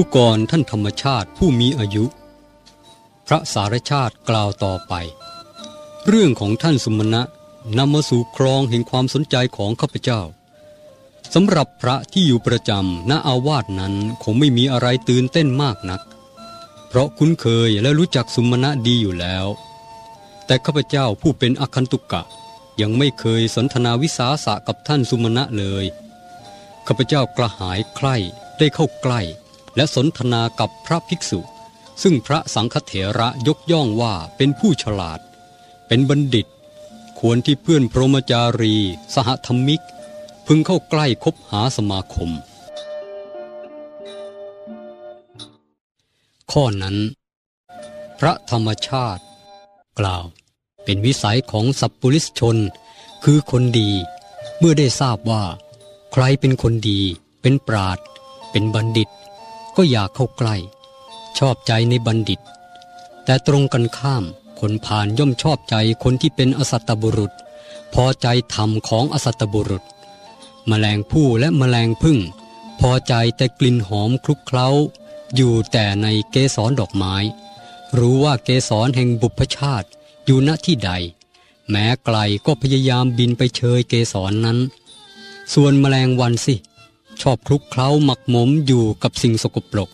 ผู้กรท่านธรรมชาติผู้มีอายุ พระสารชาติกล่าวต่อไป เรื่องของท่านสุมาณะนำมาสู่ครองแห่งความสนใจของข้าพเจ้าสำหรับพระที่อยู่ประจำณอาวาสนั้นคงไม่มีอะไรตื่นเต้นมากนัก เพราะคุ้นเคยและรู้จักสุมาณะดีอยู่แล้ว แต่ข้าพเจ้าผู้เป็นอคันตุกะ ยังไม่เคยสนทนาวิสาสะกับท่านสุมาณะเลยข้าพเจ้ากระหายใคร่ได้เข้าใกล้ และสนทนากับพระภิกษุ ซึ่งพระสังฆเถระยกย่องว่าเป็นผู้ฉลาด เป็นบัณฑิต ควรที่เพื่อนพรหมจารี สหธรรมิก พึงเข้าใกล้คบหาสมาคม ข้อนั้น พระธรรมชาติ กล่าว เป็นวิสัยของสัพปุริสชน คือคนดีเมื่อได้ทราบว่า ใครเป็นคนดี เป็นปราดเป็นบัณฑิต ก็อยากเข้าใกล้ ชอบใจในบัณฑิต แต่ตรงกันข้ามคนผ่านย่อมชอบใจคนที่เป็นอสัตบุรุษ พอใจธรรมของอสัตบุรุษแมลงผู้และแมลงพึ่ง พอใจแต่กลิ่นหอมคลุกเคล้า อยู่แต่ในเกสรดอกไม้ รู้ว่าเกสรแห่งบุพชาติอยู่ณที่ใด แม้ไกลก็พยายามบินไปเชยเกสรนนั้น ส่วนแมลงวันสิ ชอบคลุกเคล้าหมักหมมอยู่กับสิ่งสกปรก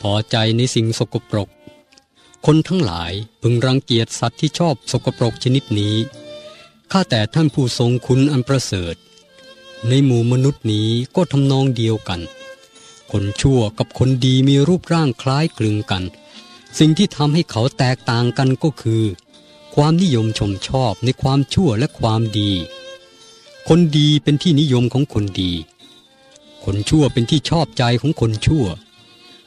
พอใจในสิ่งสกปรก คนทั้งหลายพึงรังเกียจสัตว์ที่ชอบสกปรกชนิดนี้ข้าแต่ท่านผู้ทรงคุณอันประเสริฐ ในหมู่มนุษย์นี้ก็ทำนองเดียวกัน คนชั่วกับคนดีมีรูปร่างคล้ายคลึงกัน สิ่งที่ทำให้เขาแตกต่างกันก็คือ ความนิยมชมชอบในความชั่วและความดี คนดีเป็นที่นิยมของคนดี คนชั่วเป็นที่ชอบใจของคนชั่ว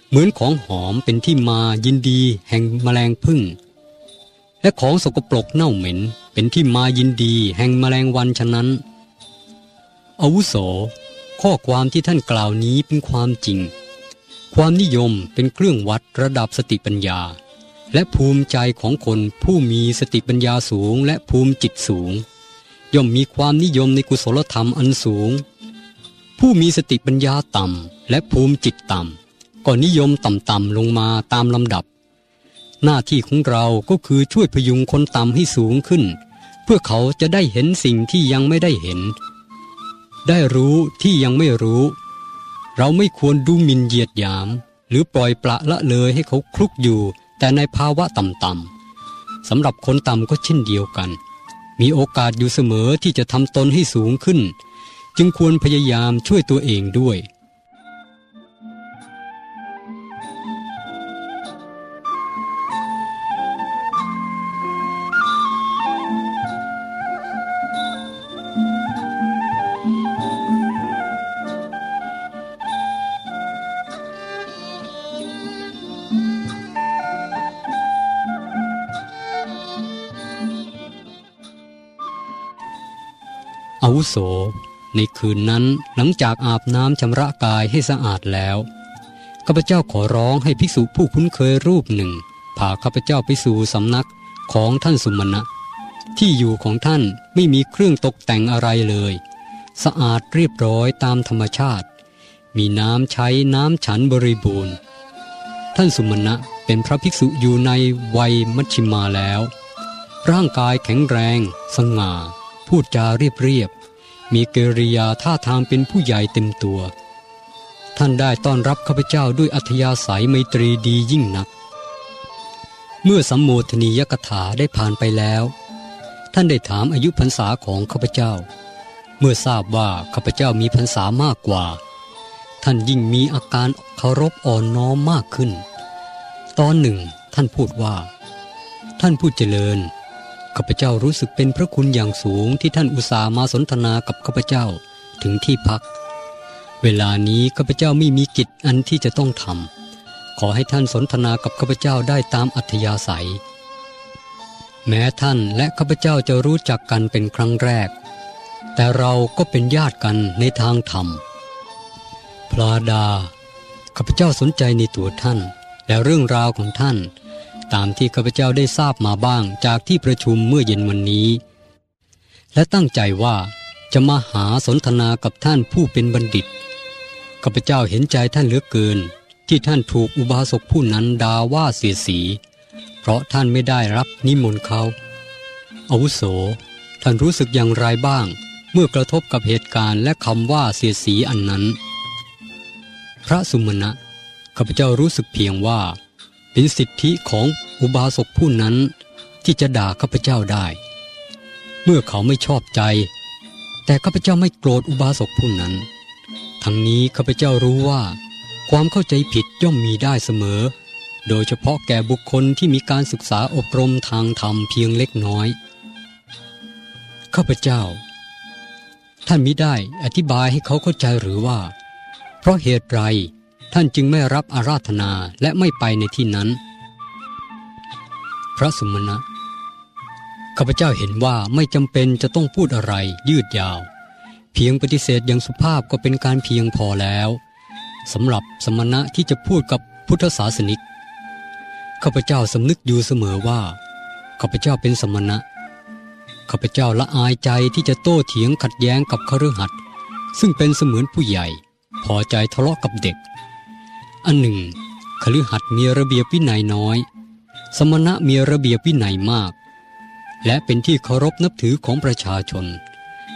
เหมือนของหอมเป็นที่มายินดีแห่งแมลงพึ่งและของสกปรกเน่าเหม็นเป็นที่มายินดีแห่งแมลงวันฉะนั้น อาวุโส ข้อความที่ท่านกล่าวนี้เป็นความจริง ความนิยมเป็นเครื่องวัดระดับสติปัญญา และภูมิใจของคนผู้มีสติปัญญาสูงและภูมิจิตสูง ย่อมมีความนิยมในกุศลธรรมอันสูง ผู้มีสติปัญญาต่ำและภูมิจิตต่ำก็นิยมต่ำๆลงมาตามลำดับ หน้าที่ของเราก็คือช่วยพยุงคนต่ำให้สูงขึ้น เพื่อเขาจะได้เห็นสิ่งที่ยังไม่ได้เห็น ได้รู้ที่ยังไม่รู้ เราไม่ควรดูหมิ่นเหยียดหยาม หรือปล่อยปละละเลยให้เขาคลุกอยู่ แต่ในภาวะต่ำๆสำหรับคนต่ำก็เช่นเดียวกัน มีโอกาสอยู่เสมอที่จะทำตนให้สูงขึ้น จึงควรพยายามช่วยตัวเองด้วย อาวุโส ในคืนนั้นหลังจากอาบน้ำชำระกายให้สะอาดแล้วข้าพเจ้าขอร้องให้ภิกษุผู้คุ้นเคยรูปหนึ่งพาข้าพเจ้าไปสู่สำนักของท่านสุมาณะที่อยู่ของท่านไม่มีเครื่องตกแต่งอะไรเลย สะอาดเรียบร้อยตามธรรมชาติ มีน้ำใช้น้ำฉันบริบูรณ์ ท่านสุมาณะเป็นพระภิกษุอยู่ในวัยมัชชิมาแล้ว ร่างกายแข็งแรง สง่า พูดจาเรียบเรียบ มีเกริยาท่าทางเป็นผู้ใหญ่เต็มตัว ท่านได้ต้อนรับข้าพเจ้าด้วยอัธยาศัยไมตรีดียิ่งนัก เมื่อสัมโมทนียกถาได้ผ่านไปแล้ว ท่านได้ถามอายุพรรษาของข้าพเจ้า เมื่อทราบว่าข้าพเจ้ามีพรรษามากกว่า ท่านยิ่งมีอาการเคารพอ่อนน้อมมากขึ้น ตอนหนึ่งท่านพูดว่า ท่านผู้เจริญ ข้าพเจ้ารู้สึกเป็นพระคุณอย่างสูงที่ท่านอุตส่าห์มาสนทนากับข้าพเจ้าถึงที่พัก เวลานี้ข้าพเจ้าไม่มีกิจอันที่จะต้องทำขอให้ท่านสนทนากับข้าพเจ้าได้ตามอัธยาศัย แม้ท่านและข้าพเจ้าจะรู้จักกันเป็นครั้งแรก แต่เราก็เป็นญาติกันในทางธรรมพลาดาข้าพเจ้าสนใจในตัวท่าน และเรื่องราวของท่าน ตามที่ข้าพเจ้าได้ทราบมาบ้างจากที่ประชุมเมื่อเย็นวันนี้ และตั้งใจว่าจะมาหาสนทนากับท่านผู้เป็นบัณฑิตข้าพเจ้าเห็นใจท่านเหลือเกิน ที่ท่านถูกอุบาสกผู้นั้นด่าว่าเสียสี เพราะท่านไม่ได้รับนิมนต์เขาอาวุโส ท่านรู้สึกอย่างไรบ้าง เมื่อกระทบกับเหตุการณ์และคำว่าเสียสีอันนั้น พระสุมณะข้าพเจ้ารู้สึกเพียงว่า เป็นสิทธิของอุบาสกผู้นั้นที่จะด่าข้าพเจ้าได้ เมื่อเขาไม่ชอบใจ แต่ข้าพเจ้าไม่โกรธอุบาสกผู้นั้น ทั้งนี้ข้าพเจ้ารู้ว่า ความเข้าใจผิดย่อมมีได้เสมอ โดยเฉพาะแก่บุคคลที่มีการศึกษาอบรมทางธรรมเพียงเล็กน้อยข้าพเจ้า ท่านมิได้อธิบายให้เขาเข้าใจหรือว่า เพราะเหตุไร ท่านจึงไม่รับอาราธนาและไม่ไปในที่นั้น พระสมณะข้าพเจ้าเห็นว่าไม่จำเป็นจะต้องพูดอะไรยืดยาว เพียงปฏิเสธอย่างสุภาพก็เป็นการเพียงพอแล้วสำหรับสมณะที่จะพูดกับพุทธศาสนิกข้าพเจ้าสำนึกอยู่เสมอว่าข้าพเจ้าเป็นสมณะข้าพเจ้าละอายใจที่จะโต้เถียงขัดแย้งกับคฤหัสถ์ซึ่งเป็นเสมือนผู้ใหญ่ พอใจทะเลาะกับเด็ก อันหนึ่งคฤหัสถ์มีระเบียบวินัยน้อย สมณะมีระเบียบวินัยมาก และเป็นที่เคารพนับถือของประชาชน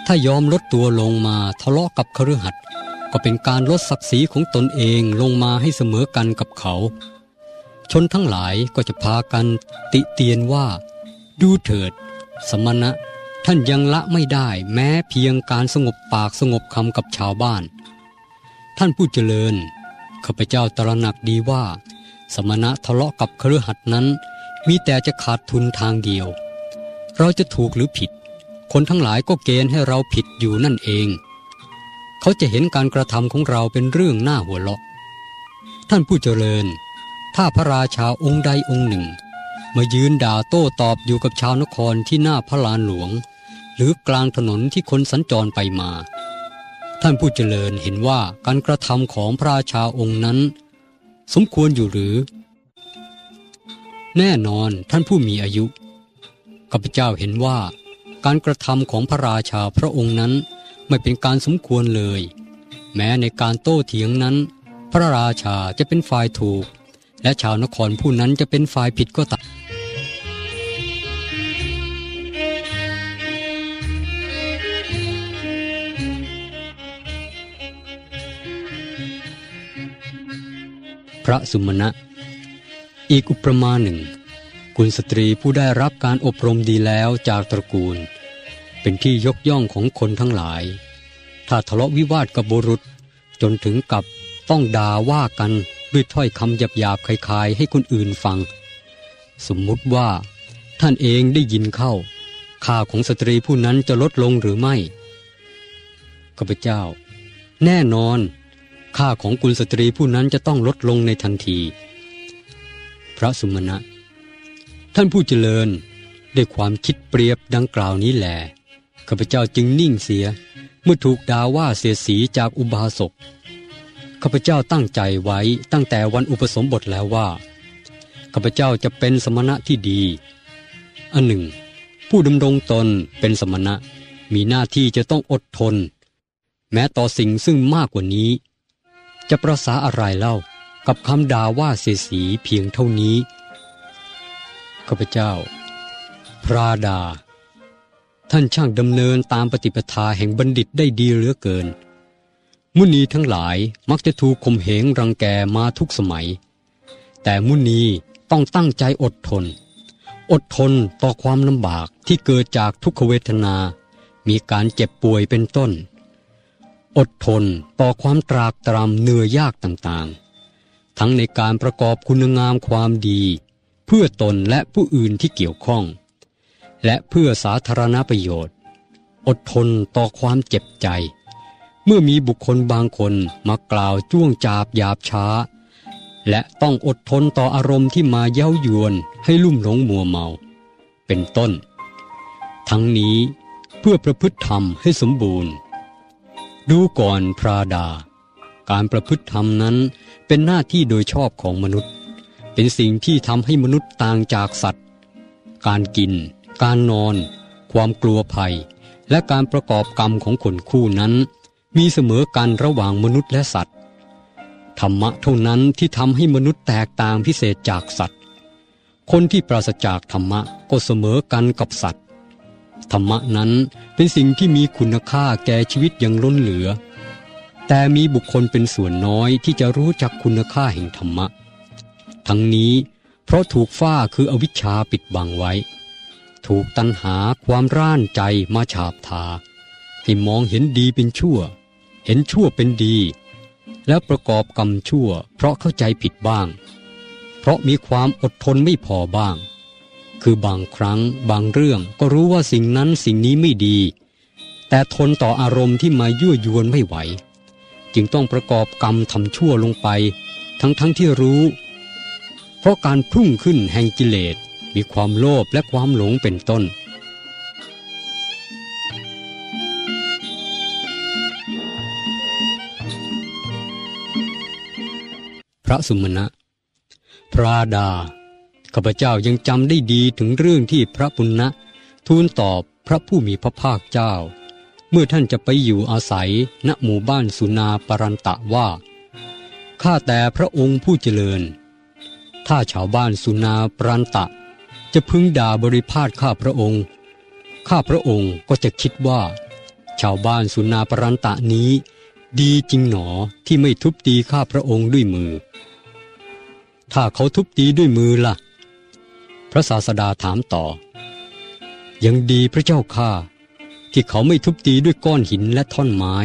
ถ้ายอมลดตัวลงมาทะเลาะกับคฤหัสถ์ก็เป็นการลดศักดิ์ศรีของตนเองลงมาให้เสมอกันกับเขา ชนทั้งหลายก็จะพากันติเตียนว่า ดูเถิด สมณะท่านยังละไม่ได้แม้เพียงการสงบปากสงบคำกับชาวบ้าน ท่านผู้เจริญ ข้าพเจ้าตระหนักดีว่า สมณะทะเลาะกับครือหัดนั้น มีแต่จะขาดทุนทางเดียว เราจะถูกหรือผิด คนทั้งหลายก็เกณฑ์ให้เราผิดอยู่นั่นเอง เขาจะเห็นการกระทำของเราเป็นเรื่องน่าหัวเราะ ท่านผู้เจริญ ถ้าพระราชาองค์ใดองค์หนึ่ง มายืนด่าโต้ตอบอยู่กับชาวนครที่หน้าพระลานหลวง หรือกลางถนนที่คนสัญจรไปมา ท่านผู้เจริญเห็นว่าการกระทำของพระราชาองค์นั้น สมควรอยู่หรือ แน่นอนท่านผู้มีอายุข้าพเจ้าเห็นว่า การกระทำของพระราชาพระองค์นั้นไม่เป็นการสมควรเลย แม้ในการโต้เถียงนั้น พระราชาจะเป็นฝ่ายถูก และชาวนครผู้นั้นจะเป็นฝ่ายผิดก็ตาม ระสุมาณะ อีกอุปมาหนึ่งกุลสตรีผู้ได้รับการอบรมดีแล้วจากตระกูล เป็นที่ยกย่องของคนทั้งหลาย ถ้าทะเลาะวิวาทกับบุรุษจนถึงกับต้องด่าว่ากันด้วยถ้อยคำหยาบๆคลายๆ ให้คนอื่นฟัง สมมุติว่า ท่านเองได้ยินเข้าค่าของสตรีผู้นั้นจะลดลงหรือไม่ข้าพเจ้า แน่นอน ค่าของกุลสตรีผู้นั้นจะต้องลดลงในทันที พระสุมาณะ ท่านผู้เจริญด้วยความคิดเปรียบดังกล่าวนี้แหลข้าพเจ้าจึงนิ่งเสีย เมื่อถูกด่าว่าเสียสีจากอุบาสกข้าพเจ้าตั้งใจไว้ตั้งแต่วันอุปสมบทแล้วว่าข้าพเจ้าจะเป็นสมณะที่ดีอันหนึ่ง ผู้ดำรงตนเป็นสมณะ มีหน้าที่จะต้องอดทน แม้ต่อสิ่งซึ่งมากกว่านี้ จะประสาอะไรเล่ากับคำด่าว่าเสียสีเพียงเท่านี้ข้าพเจ้า พระดา ท่านช่างดำเนินตามปฏิปทาแห่งบัณฑิตได้ดีเหลือเกิน มุนีทั้งหลายมักจะถูกข่มเหงรังแกมาทุกสมัย แต่มุนีต้องตั้งใจอดทน อดทนต่อความลำบากที่เกิดจากทุกขเวทนา มีการเจ็บป่วยเป็นต้น อดทนต่อความตรากตรำเหนื่อยยากต่างๆ ทั้งในการประกอบคุณงามความดี เพื่อตนและผู้อื่นที่เกี่ยวข้อง และเพื่อสาธารณประโยชน์ อดทนต่อความเจ็บใจ เมื่อมีบุคคลบางคนมากล่าวจ้วงจาบหยาบช้า และต้องอดทนต่ออารมณ์ที่มาเย้ายวนให้ลุ่มหลงมัวเมา เป็นต้น ทั้งนี้เพื่อประพฤติธรรมให้สมบูรณ์ ดูก่อนพระดา การประพฤติธรรมนั้นเป็นหน้าที่โดยชอบของมนุษย์ เป็นสิ่งที่ทำให้มนุษย์ต่างจากสัตว์ การกิน การนอน ความกลัวภัย และการประกอบกรรมของคนคู่นั้น มีเสมอกันระหว่างมนุษย์และสัตว์ ธรรมะเท่านั้นที่ทำให้มนุษย์แตกต่างพิเศษจากสัตว์ คนที่ปราศจากธรรมะก็เสมอกันกับสัตว์ ธรรมะนั้นเป็นสิ่งที่มีคุณค่าแก่ชีวิตอย่างล้นเหลือ แต่มีบุคคลเป็นส่วนน้อยที่จะรู้จักคุณค่าแห่งธรรมะ ทั้งนี้เพราะถูกฝ้าคืออวิชชาปิดบังไว้ ถูกตัณหาความร่านใจมาฉาบทา ให้มองเห็นดีเป็นชั่ว เห็นชั่วเป็นดี แล้วประกอบกรรมชั่ว เพราะเข้าใจผิดบ้าง เพราะมีความอดทนไม่พอบ้าง คือบางครั้งบางเรื่องก็รู้ว่าสิ่งนั้นสิ่งนี้ไม่ดี แต่ทนต่ออารมณ์ที่มายั่วยวนไม่ไหว จึงต้องประกอบกรรมทำชั่วลงไป ทั้งๆทที่รู้ เพราะการพุ่งขึ้นแห่งกิเลสมีความโลภและความหลงเป็นต้น พระสุมาณะพระดา ข้าพเจ้ายังจำได้ดีถึงเรื่องที่พระปุณณะทูลตอบพระผู้มีพระภาคเจ้า เมื่อท่านจะไปอยู่อาศัยณหมู่บ้านสุนาปรันตะว่า ข้าแต่พระองค์ผู้เจริญ ถ้าชาวบ้านสุนาปรันตะ จะพึงด่าบริพาทข้าพระองค์ ข้าพระองค์ก็จะคิดว่า ชาวบ้านสุนาปรันตะนี้ ดีจริงหนอที่ไม่ทุบตีข้าพระองค์ด้วยมือ ถ้าเขาทุบตีด้วยมือละ่ะ พระศาสดาถามต่อ ยังดีพระเจ้าข้าที่เขาไม่ทุบตีด้วยก้อนหินและท่อนไม้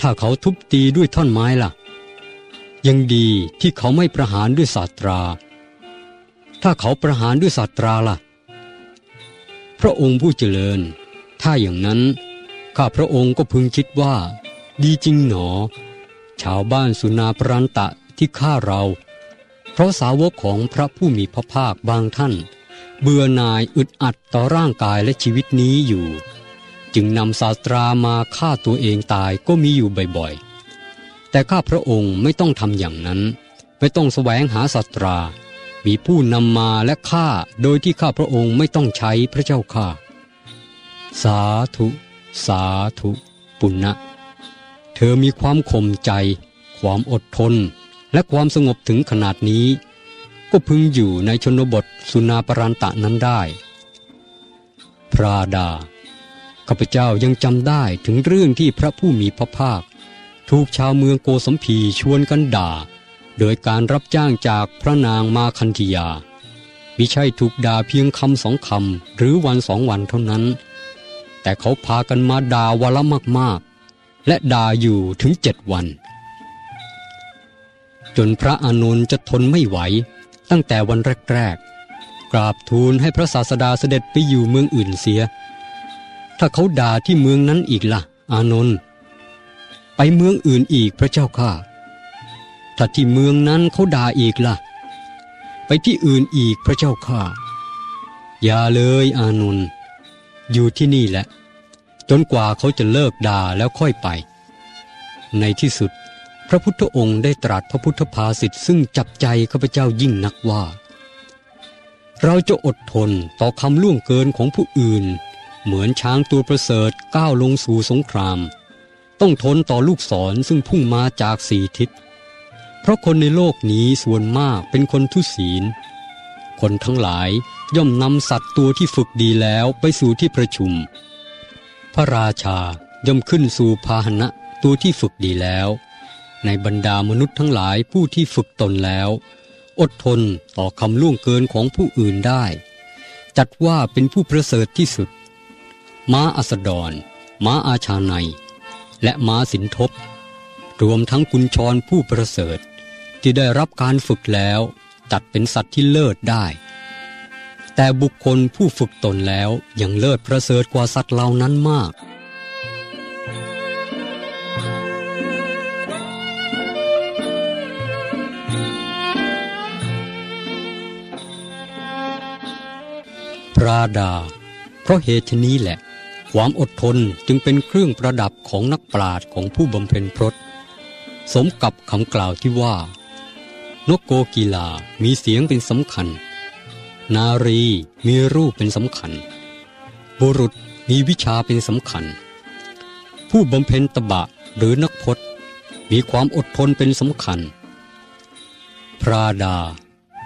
ถ้าเขาทุบตีด้วยท่อนไม้ล่ะ ยังดีที่เขาไม่ประหารด้วยศาสตรา ถ้าเขาประหารด้วยศาสตราล่ะ พระองค์ผู้เจริญ ถ้าอย่างนั้น ข้าพระองค์ก็พึงคิดว่า ดีจริงหนอ ชาวบ้านสุนาปรันตะที่ฆ่าเรา ราะสาวกของพระผู้มีพระภาคบางท่าน เบื่อหน่ายอึดอัดต่อร่างกายและชีวิตนี้อยู่ จึงนำศาสตรามาฆ่าตัวเองตายก็มีอยู่บ่อยๆ แต่ข้าพระองค์ไม่ต้องทำอย่างนั้น ไม่ต้องแสวงหาศาสตรา มีผู้นำมาและฆ่าโดยที่ข้าพระองค์ไม่ต้องใช้พระเจ้าข้าสาธุ สาธุ ปุณณะ เธอมีความข่มใจ ความอดทน และความสงบถึงขนาดนี้ ก็พึงอยู่ในชนบทสุนาปรันตะนั้นได้ พระดาข้าพเจ้ายังจำได้ถึงเรื่องที่พระผู้มีพระภาค ถูกชาวเมืองโกสัมพีชวนกันด่า โดยการรับจ้างจากพระนางมาคันธยามิใช่ถูกด่าเพียงคำสองคำหรือวันสองวันเท่านั้น แต่เขาพากันมาด่าวละมากๆ และด่าอยู่ถึงเจ็ดวัน นพระอานนท์จะทนไม่ไหว ตั้งแต่วันแรกๆกราบทูลให้พระศาสดาเสด็จไปอยู่เมืองอื่นเสีย ถ้าเขาด่าที่เมืองนั้นอีกละ่ะ อานนท์ไปเมืองอื่นอีกพระเจ้าข้าถ้าที่เมืองนั้นเขาด่าอีกละ่ะ ไปที่อื่นอีกพระเจ้าข้าอย่าเลยอานนท์อยู่ที่นี่แหละ จนกว่าเขาจะเลิกด่าแล้วค่อยไป ในที่สุด พระพุทธองค์ได้ตรัสพระพุทธภาษิตซึ่งจับใจข้าพเจ้ายิ่งนักว่า เราจะอดทนต่อคำล่วงเกินของผู้อื่น เหมือนช้างตัวประเสริฐก้าวลงสู่สงคราม ต้องทนต่อลูกศรซึ่งพุ่งมาจากสี่ทิศ เพราะคนในโลกนี้ส่วนมากเป็นคนทุศีล คนทั้งหลายย่อมนำสัตว์ตัวที่ฝึกดีแล้วไปสู่ที่ประชุม พระราชาย่อมขึ้นสู่พาหนะตัวที่ฝึกดีแล้ว ในบรรดามนุษย์ทั้งหลายผู้ที่ฝึกตนแล้ว อดทนต่อคำล่วงเกินของผู้อื่นได้ จัดว่าเป็นผู้ประเสริฐที่สุด ม้าอัสดร ม้าอาชาใน และม้าสินทบ รวมทั้งกุญชรผู้ประเสริฐ ที่ได้รับการฝึกแล้ว จัดเป็นสัตว์ที่เลิศได้ แต่บุคคลผู้ฝึกตนแล้วยังเลิศประเสริฐกว่าสัตว์เหล่านั้นมาก ระดา เพราะเหตุชนี้แหละ ความอดทนจึงเป็นเครื่องประดับของนักปราชญ์ของผู้บำเพ็ญพรตสมกับคำกล่าวที่ว่า นกโกกีลามีเสียงเป็นสำคัญ นารีมีรูปเป็นสำคัญ บุรุษมีวิชาเป็นสำคัญ ผู้บำเพ็ญตบะหรือนักพจน์มีความอดทนเป็นสำคัญ พระดา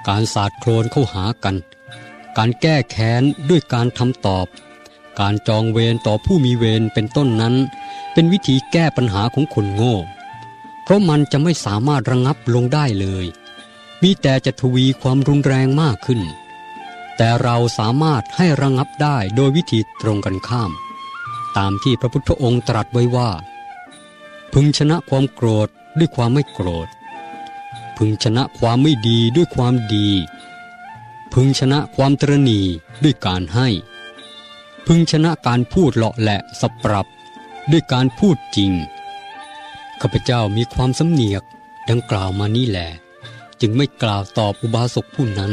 การสาดโคลนเข้าหากัน การแก้แค้นด้วยการทำตอบ การจองเวรต่อผู้มีเวรเป็นต้นนั้น เป็นวิธีแก้ปัญหาของคนโง่ เพราะมันจะไม่สามารถระงับลงได้เลย มีแต่จะทวีความรุนแรงมากขึ้น แต่เราสามารถให้ระงับได้โดยวิธีตรงกันข้าม ตามที่พระพุทธองค์ตรัสไว้ว่า พึงชนะความโกรธด้วยความไม่โกรธ พึงชนะความไม่ดีด้วยความดี พึงชนะความตรณีด้วยการให้ พึงชนะการพูดเลาะแหละสปรับ ด้วยการพูดจริง ข้าพเจ้ามีความสำเนียกดังกล่าวมานี่แหละจึงไม่กล่าวตอบอุบาสกผู้นั้น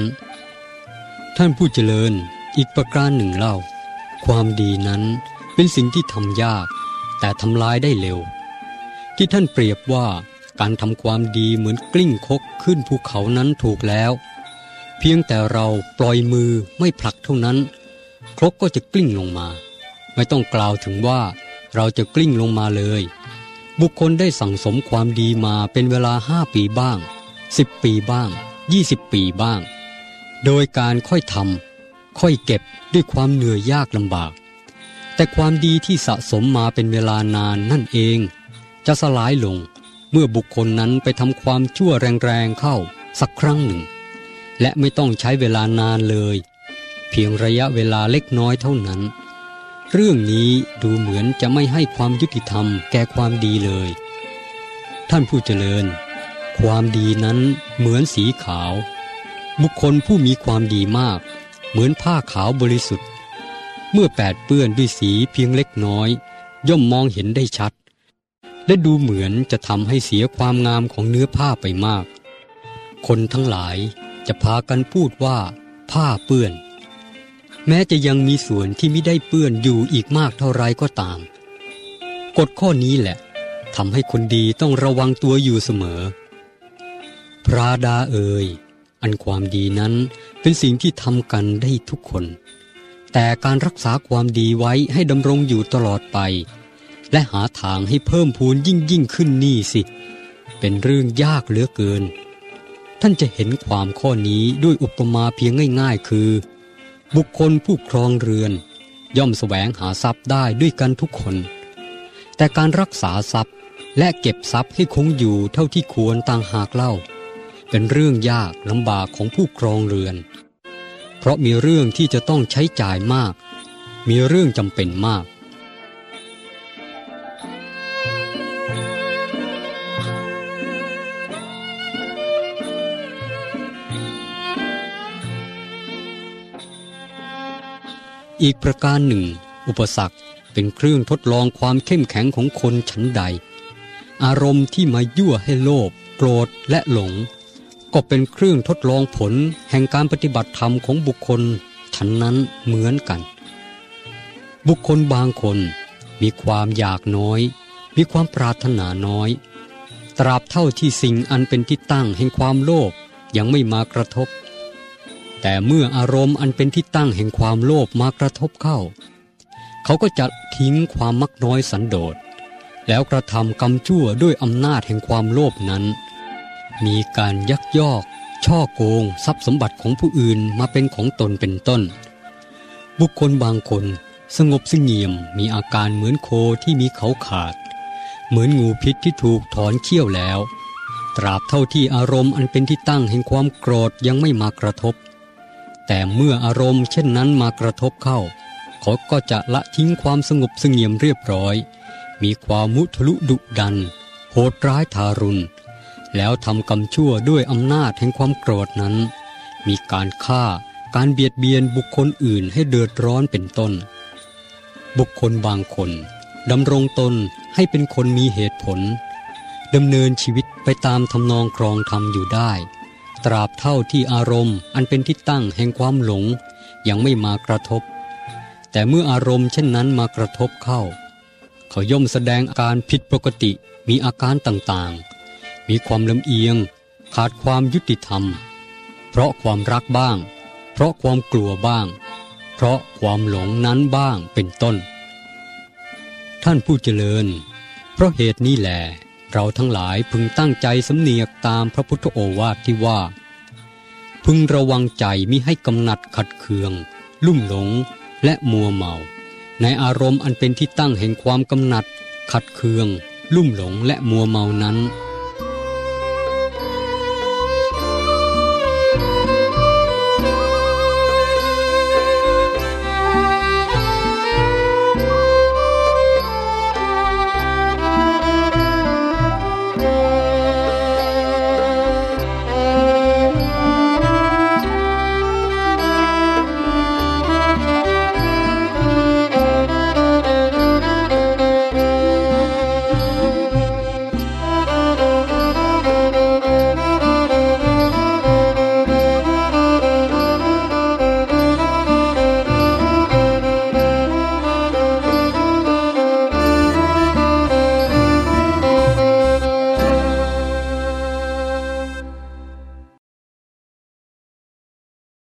ท่านผู้เจริญอีกประการหนึ่งเล่า ความดีนั้นเป็นสิ่งที่ทำยาก แต่ทำลายได้เร็ว ที่ท่านเปรียบว่าการทำความดีเหมือนกลิ้งคกขึ้นภูเขานั้นถูกแล้ว เพียงแต่เราปล่อยมือไม่ผลักเท่านั้น ครกก็จะกลิ้งลงมา ไม่ต้องกล่าวถึงว่าเราจะกลิ้งลงมาเลย บุคคลได้สั่งสมความดีมาเป็นเวลาห้าปีบ้างสิบปีบ้างยี่สิบปีบ้าง โดยการค่อยทำค่อยเก็บด้วยความเหนื่อยยากลำบาก แต่ความดีที่สะสมมาเป็นเวลานานนั่นเอง จะสลายลงเมื่อบุคคลนั้นไปทำความชั่วแรงๆเข้าสักครั้งหนึ่ง และไม่ต้องใช้เวลานานเลย เพียงระยะเวลาเล็กน้อยเท่านั้น เรื่องนี้ดูเหมือนจะไม่ให้ความยุติธรรมแก่ความดีเลย ท่านผู้เจริญ ความดีนั้นเหมือนสีขาว บุคคลผู้มีความดีมาก เหมือนผ้าขาวบริสุทธิ์ เมื่อแปดเปื้อนด้วยสีเพียงเล็กน้อย ย่อมมองเห็นได้ชัด และดูเหมือนจะทำให้เสียความงามของเนื้อผ้าไปมาก คนทั้งหลาย จะพากันพูดว่า ผ้าเปื้อน แม้จะยังมีส่วนที่ไม่ได้เปื้อนอยู่อีกมากเท่าไรก็ตาม กฎข้อนี้แหละทำให้คนดีต้องระวังตัวอยู่เสมอ พระดาเอ่ยอันความดีนั้นเป็นสิ่งที่ทำกันได้ทุกคน แต่การรักษาความดีไว้ให้ดำรงอยู่ตลอดไป และหาทางให้เพิ่มพูนยิ่งยิ่งขึ้นนี่สิ เป็นเรื่องยากเหลือเกิน ท่านจะเห็นความข้อนี้ด้วยอุปมาเพียงง่าย ๆ คือ บุคคลผู้ครองเรือน ย่อมแสวงหาทรัพย์ได้ด้วยกันทุกคน แต่การรักษาทรัพย์และเก็บทรัพย์ให้คงอยู่เท่าที่ควรต่างหากเล่า เป็นเรื่องยากลำบากของผู้ครองเรือน เพราะมีเรื่องที่จะต้องใช้จ่ายมาก มีเรื่องจำเป็นมาก อีกประการหนึ่ง อุปสรรคเป็นเครื่องทดลองความเข้มแข็งของคนชั้นใด อารมณ์ที่มายั่วให้โลภโกรธและหลง ก็เป็นเครื่องทดลองผลแห่งการปฏิบัติธรรมของบุคคลชั้นนั้นเหมือนกัน บุคคลบางคนมีความอยากน้อย มีความปรารถนาน้อย ตราบเท่าที่สิ่งอันเป็นที่ตั้งแห่งความโลภยังไม่มากระทบ แต่เมื่ออารมณ์อันเป็นที่ตั้งแห่งความโลภมากระทบเข้า เขาก็จะทิ้งความมักน้อยสันโดษ แล้วกระทำกรรมชั่วด้วยอำนาจแห่งความโลภนั้น มีการยักยอก ช่อโกง ทรัพย์สมบัติของผู้อื่นมาเป็นของตนเป็นต้น บุคคลบางคนสงบสงเงียมมีอาการเหมือนโคที่มีเขาขาด เหมือนงูพิษที่ถูกถอนเขี้ยวแล้ว ตราบเท่าที่อารมณ์อันเป็นที่ตั้งแห่งความโกรธยังไม่มากระทบ แต่เมื่ออารมณ์เช่นนั้นมากระทบเข้า เขาก็จะละทิ้งความสงบเสงี่ยมเรียบร้อย มีความมุทะลุดุดัน โหดร้ายทารุณ แล้วทำกรรมชั่วด้วยอำนาจแห่งความโกรธนั้น มีการฆ่าการเบียดเบียนบุคคลอื่นให้เดือดร้อนเป็นต้น บุคคลบางคนดำรงตนให้เป็นคนมีเหตุผลดำเนินชีวิตไปตามทำนองครองธรรมอยู่ได้ ตราบเท่าที่อารมณ์ อันเป็นที่ตั้งแห่งความหลง ยังไม่มากระทบ แต่เมื่ออารมณ์เช่นนั้นมากระทบเข้า เขาย่อมแสดงอาการผิดปกติมีอาการต่างๆ มีความลำเอียง ขาดความยุติธรรม เพราะความรักบ้าง เพราะความกลัวบ้าง เพราะความหลงนั้นบ้างเป็นต้น ท่านผู้เจริญ เพราะเหตุนี้แหละ เราทั้งหลายพึงตั้งใจสำเนียกตามพระพุทธโอวาทที่ว่า พึงระวังใจมิให้กำหนัดขัดเคือง ลุ่มหลงและมัวเมา ในอารมณ์อันเป็นที่ตั้งแห่งความกำหนัด ขัดเคือง ลุ่มหลงและมัวเมานั้น